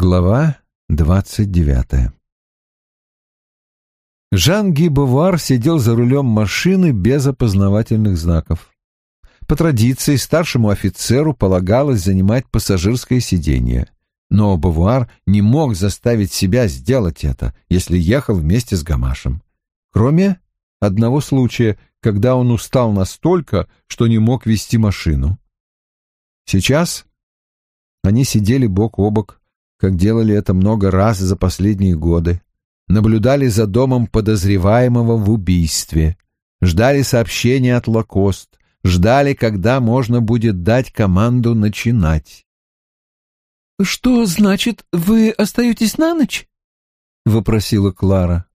Глава двадцать девятая Жан Ги Бувар сидел за рулем машины без опознавательных знаков. По традиции старшему офицеру полагалось занимать пассажирское сиденье, но Бувар не мог заставить себя сделать это, если ехал вместе с Гамашем. Кроме одного случая, когда он устал настолько, что не мог вести машину. Сейчас они сидели бок о бок как делали это много раз за последние годы, наблюдали за домом подозреваемого в убийстве, ждали сообщения от Лакост, ждали, когда можно будет дать команду начинать. «Что значит, вы остаетесь на ночь?» — вопросила Клара.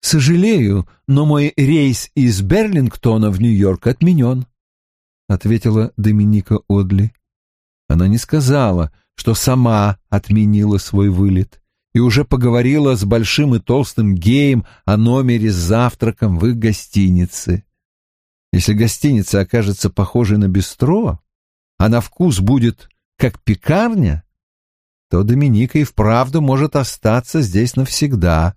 «Сожалею, но мой рейс из Берлингтона в Нью-Йорк отменен», — ответила Доминика Одли. Она не сказала, что сама отменила свой вылет и уже поговорила с большим и толстым геем о номере с завтраком в их гостинице. Если гостиница окажется похожей на бистро, а на вкус будет как пекарня, то Доминика и вправду может остаться здесь навсегда.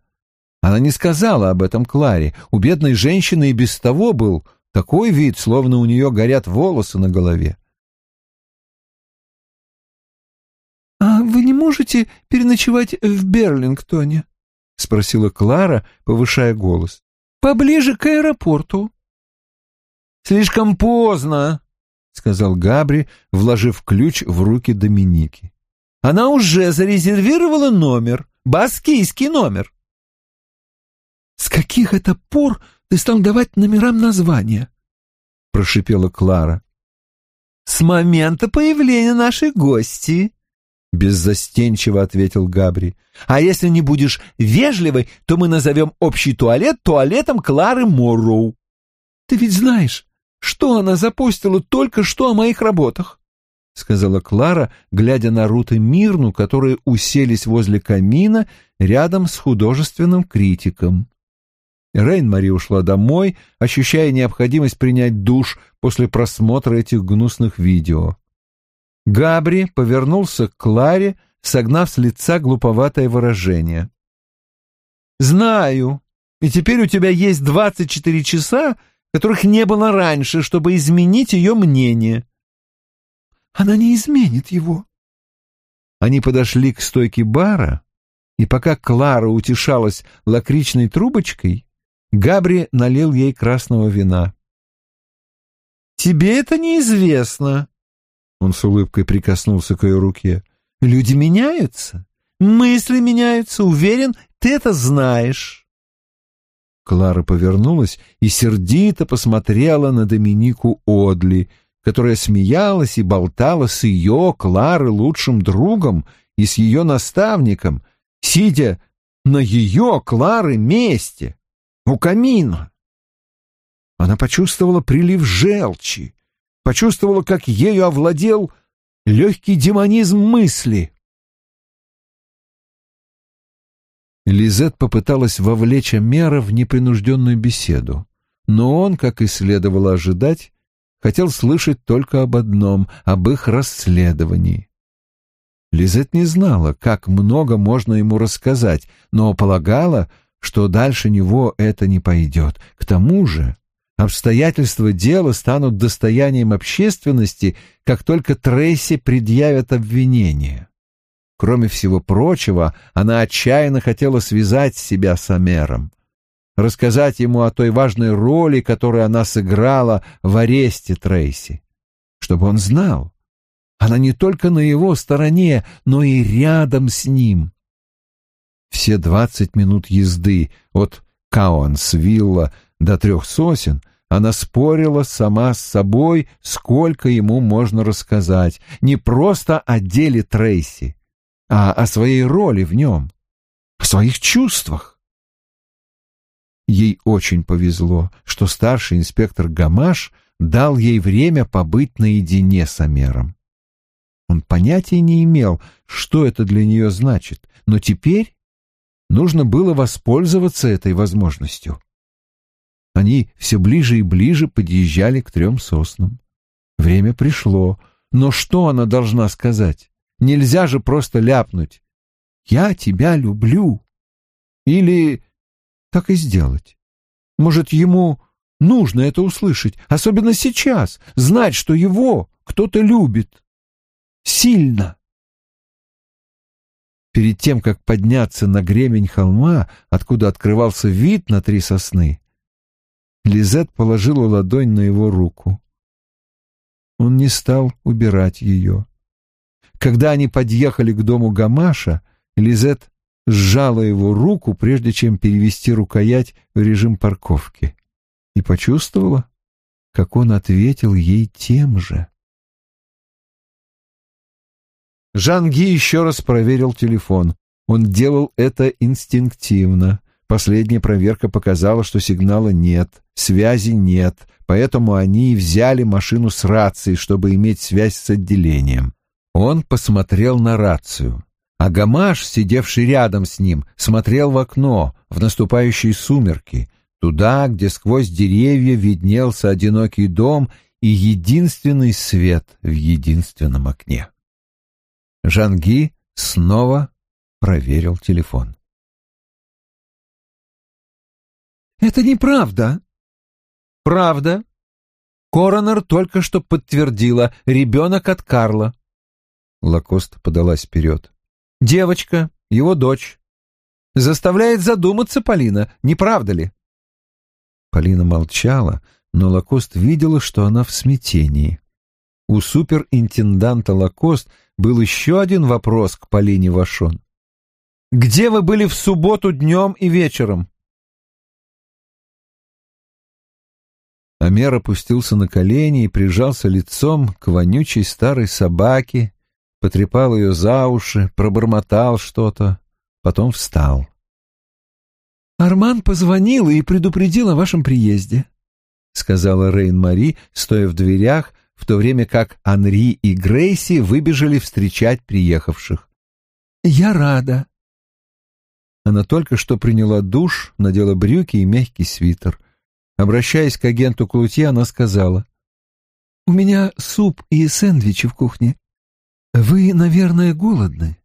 Она не сказала об этом Кларе. У бедной женщины и без того был такой вид, словно у нее горят волосы на голове. «А вы не можете переночевать в Берлингтоне?» — спросила Клара, повышая голос. «Поближе к аэропорту». «Слишком поздно», — сказал Габри, вложив ключ в руки Доминики. «Она уже зарезервировала номер, баскийский номер». «С каких это пор ты стал давать номерам названия?» — прошипела Клара. «С момента появления нашей гости», — беззастенчиво ответил Габри. «А если не будешь вежливой, то мы назовем общий туалет туалетом Клары Морроу». «Ты ведь знаешь, что она запустила только что о моих работах?» — сказала Клара, глядя на Рут и Мирну, которые уселись возле камина рядом с художественным критиком. Рейн-Мари ушла домой, ощущая необходимость принять душ после просмотра этих гнусных видео. Габри повернулся к Кларе, согнав с лица глуповатое выражение. «Знаю, и теперь у тебя есть двадцать четыре часа, которых не было раньше, чтобы изменить ее мнение». «Она не изменит его». Они подошли к стойке бара, и пока Клара утешалась лакричной трубочкой, Габри налил ей красного вина. «Тебе это неизвестно», он с улыбкой прикоснулся к ее руке. «Люди меняются, мысли меняются, уверен, ты это знаешь». Клара повернулась и сердито посмотрела на Доминику Одли, которая смеялась и болтала с ее, Клары, лучшим другом и с ее наставником, сидя на ее, Клары, месте, у камина. Она почувствовала прилив желчи, почувствовала, как ею овладел легкий демонизм мысли. Лизет попыталась вовлечь Амера в непринужденную беседу, но он, как и следовало ожидать, хотел слышать только об одном — об их расследовании. Лизет не знала, как много можно ему рассказать, но полагала, что дальше него это не пойдет. К тому же Обстоятельства дела станут достоянием общественности, как только Трейси предъявят обвинение. Кроме всего прочего, она отчаянно хотела связать себя с Амером, рассказать ему о той важной роли, которую она сыграла в аресте Трейси, чтобы он знал, она не только на его стороне, но и рядом с ним. Все двадцать минут езды от Каонсвилла до трех сосен, она спорила сама с собой, сколько ему можно рассказать, не просто о деле Трейси, а о своей роли в нем, о своих чувствах. Ей очень повезло, что старший инспектор Гамаш дал ей время побыть наедине с Амером. Он понятия не имел, что это для нее значит, но теперь нужно было воспользоваться этой возможностью. Они все ближе и ближе подъезжали к трем соснам. Время пришло, но что она должна сказать? Нельзя же просто ляпнуть. «Я тебя люблю». Или так и сделать. Может, ему нужно это услышать, особенно сейчас, знать, что его кто-то любит. Сильно. Перед тем, как подняться на гребень холма, откуда открывался вид на три сосны, Лизет положила ладонь на его руку. Он не стал убирать ее. Когда они подъехали к дому Гамаша, Лизет сжала его руку, прежде чем перевести рукоять в режим парковки, и почувствовала, как он ответил ей тем же. Жанги еще раз проверил телефон. Он делал это инстинктивно. Последняя проверка показала, что сигнала нет, связи нет, поэтому они и взяли машину с рацией, чтобы иметь связь с отделением. Он посмотрел на рацию. А Гамаш, сидевший рядом с ним, смотрел в окно, в наступающие сумерки, туда, где сквозь деревья виднелся одинокий дом и единственный свет в единственном окне. Жанги снова проверил телефон. «Это неправда». «Правда. Коронер только что подтвердила. Ребенок от Карла». Лакост подалась вперед. «Девочка, его дочь. Заставляет задуматься Полина, не правда ли?» Полина молчала, но Лакост видела, что она в смятении. У суперинтенданта Лакост был еще один вопрос к Полине Вашон. «Где вы были в субботу днем и вечером?» Амер опустился на колени и прижался лицом к вонючей старой собаке, потрепал ее за уши, пробормотал что-то, потом встал. «Арман позвонил и предупредил о вашем приезде», — сказала Рейн-Мари, стоя в дверях, в то время как Анри и Грейси выбежали встречать приехавших. «Я рада». Она только что приняла душ, надела брюки и мягкий свитер. Обращаясь к агенту Клутье, она сказала, «У меня суп и сэндвичи в кухне. Вы, наверное, голодны?»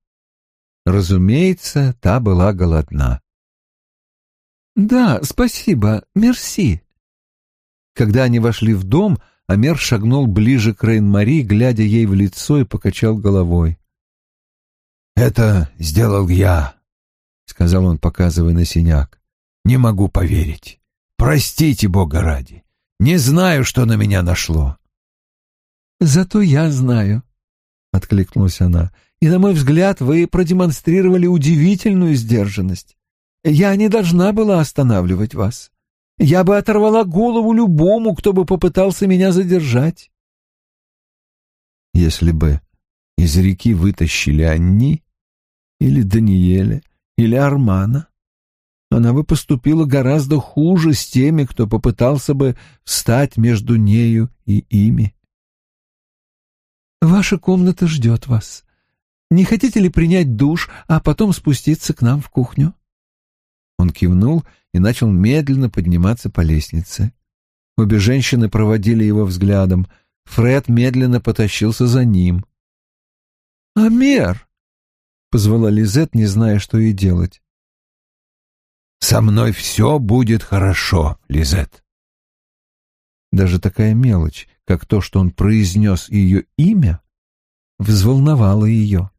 Разумеется, та была голодна. «Да, спасибо, мерси». Когда они вошли в дом, Амер шагнул ближе к Рейн-Мари, глядя ей в лицо и покачал головой. «Это сделал я», — сказал он, показывая на синяк. «Не могу поверить. Простите, Бога ради. Не знаю, что на меня нашло». «Зато я знаю», — откликнулась она. «И, на мой взгляд, вы продемонстрировали удивительную сдержанность. Я не должна была останавливать вас. Я бы оторвала голову любому, кто бы попытался меня задержать». Если бы из реки вытащили Анни, или Даниэля, или Армана, она бы поступила гораздо хуже с теми, кто попытался бы встать между нею и ими. «Ваша комната ждет вас. Не хотите ли принять душ, а потом спуститься к нам в кухню?» Он кивнул и начал медленно подниматься по лестнице. Обе женщины проводили его взглядом. Фред медленно потащился за ним. «Амер!» — позвала Лизет, не зная, что ей делать. Со мной все будет хорошо, Лизет. Даже такая мелочь, как то, что он произнес ее имя, взволновала ее.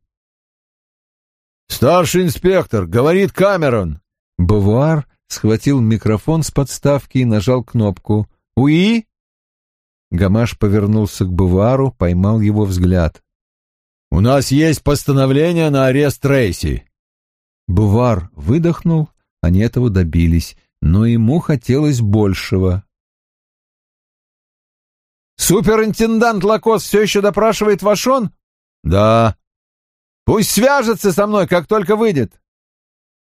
«Старший инспектор, говорит Камерон!» Бавуар схватил микрофон с подставки и нажал кнопку. «Уи?» Гамаш повернулся к Бавуару, поймал его взгляд. «У нас есть постановление на арест Трейси». Бувар выдохнул они этого добились, но ему хотелось большего. «Суперинтендант Лакос все еще допрашивает Вашон?» «Да». «Пусть свяжется со мной, как только выйдет».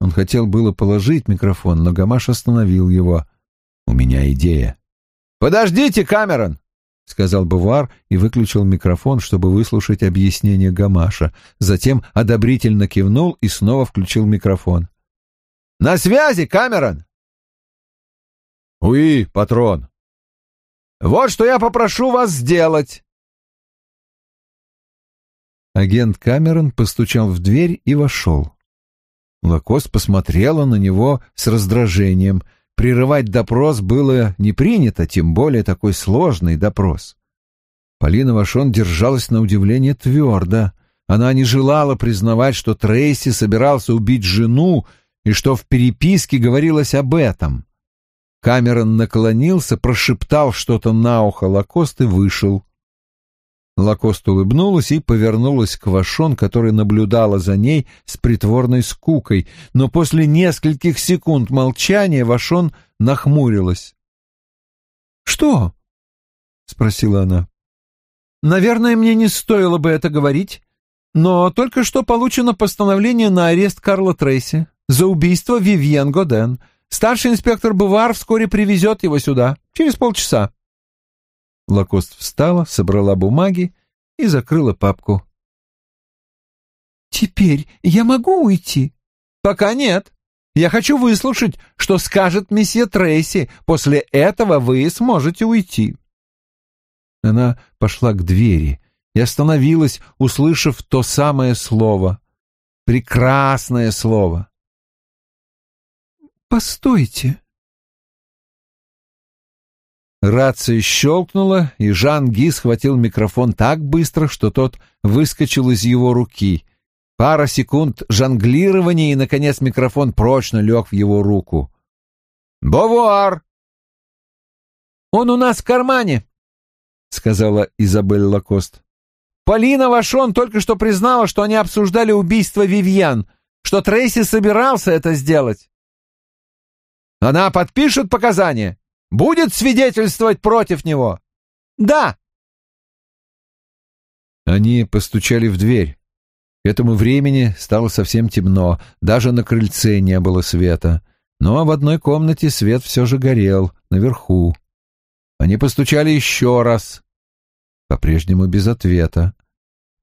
Он хотел было положить микрофон, но Гамаш остановил его. «У меня идея». «Подождите, Камерон!» — сказал Бувар и выключил микрофон, чтобы выслушать объяснение Гамаша. Затем одобрительно кивнул и снова включил микрофон. На связи, Камерон!» «Уи, патрон!» «Вот что я попрошу вас сделать!» Агент Камерон постучал в дверь и вошел. Лакост посмотрела на него с раздражением. Прерывать допрос было не принято, тем более такой сложный допрос. Полина Вашон держалась на удивление твердо. Она не желала признавать, что Трейси собирался убить жену и что в переписке говорилось об этом. Камерон наклонился, прошептал что-то на ухо Лакост и вышел. Лакост улыбнулась и повернулась к Вашон, которая наблюдала за ней с притворной скукой, но после нескольких секунд молчания Вашон нахмурилась. «Что?» — спросила она. «Наверное, мне не стоило бы это говорить, но только что получено постановление на арест Карла Трейси за убийство Вивьен Годен. Старший инспектор Бувар вскоре привезет его сюда, через полчаса». Лакост встала, собрала бумаги и закрыла папку. «Теперь я могу уйти?» «Пока нет. Я хочу выслушать, что скажет месье Трейси. После этого вы сможете уйти». Она пошла к двери и остановилась, услышав то самое слово. Прекрасное слово. «Постойте», Рация щелкнула, и Жан Ги схватил микрофон так быстро, что тот выскочил из его руки. Пара секунд жонглирования, и, наконец, микрофон прочно лег в его руку. «Бовуар!» «Он у нас в кармане», — сказала Изабель Лакост. «Полина Вашон только что признала, что они обсуждали убийство Вивьян, что Трейси собирался это сделать». «Она подпишет показания?» будет свидетельствовать против него? Да. Они постучали в дверь. К этому времени стало совсем темно, даже на крыльце не было света. Но в одной комнате свет все же горел, наверху. Они постучали еще раз, по-прежнему без ответа.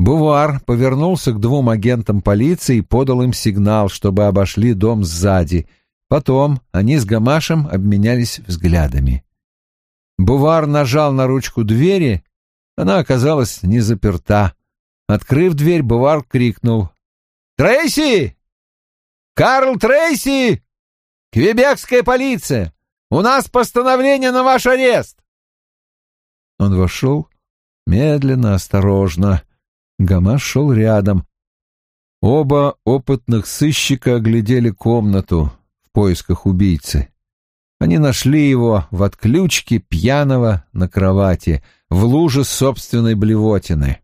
Бувар повернулся к двум агентам полиции и подал им сигнал, чтобы обошли дом сзади, Потом они с Гамашем обменялись взглядами. Бувар нажал на ручку двери, она оказалась не заперта. Открыв дверь, Бувар крикнул. «Трейси! Карл Трейси! Квебекская полиция! У нас постановление на ваш арест!» Он вошел медленно, осторожно. Гамаш шел рядом. Оба опытных сыщика оглядели комнату поисках убийцы. Они нашли его в отключке пьяного на кровати, в луже собственной блевотины.